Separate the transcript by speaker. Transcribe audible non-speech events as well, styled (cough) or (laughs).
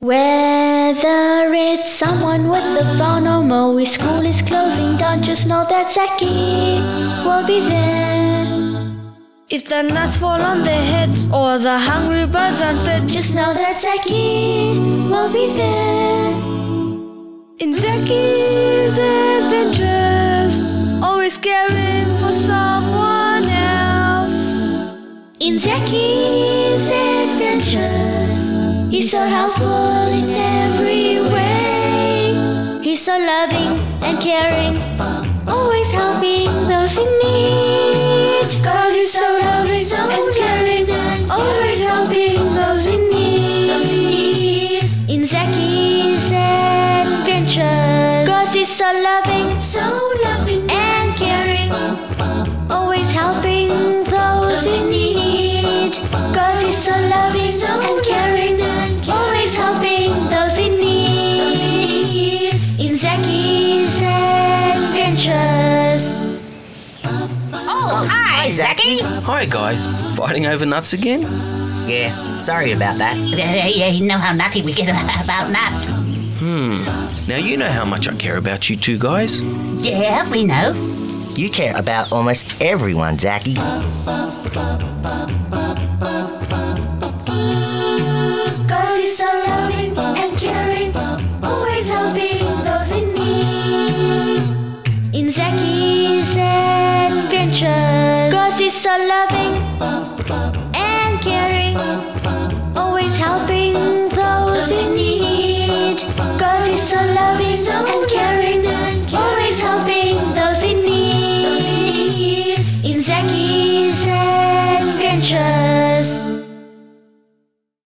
Speaker 1: Whether it's someone with a phone or Moe, school is closing down, just know that Zaky will be there.
Speaker 2: If the nuts fall on their heads or the hungry birds aren't
Speaker 1: Just know that Zaky will be there.
Speaker 2: in Zaky's adventures, always caring for someone else.
Speaker 1: In Zaky's adventures, he's so helpful in every way. He's so loving and caring, always helping those in need. Cause he's so loving and caring, always helping those in need. In Zaky's adventures, cause he's so loving, so loving and caring, always helping those in need. Cause he's so loving and
Speaker 3: hi, Zaky.
Speaker 4: Hi guys, fighting over nuts again?
Speaker 3: Yeah, sorry about that.
Speaker 5: Yeah, yeah, you know how nutty we get (laughs) about nuts. Hmm.
Speaker 4: Now you know how much I care about you two guys.
Speaker 5: Yeah, we know.
Speaker 3: You care about almost everyone, Zaky.
Speaker 1: Cause he's so loving and caring, always helping those in need. In Zaky's adventures, cause he's so loving and caring, always helping those in need. God is so loving and caring, always helping those in need. In Zaky's adventure.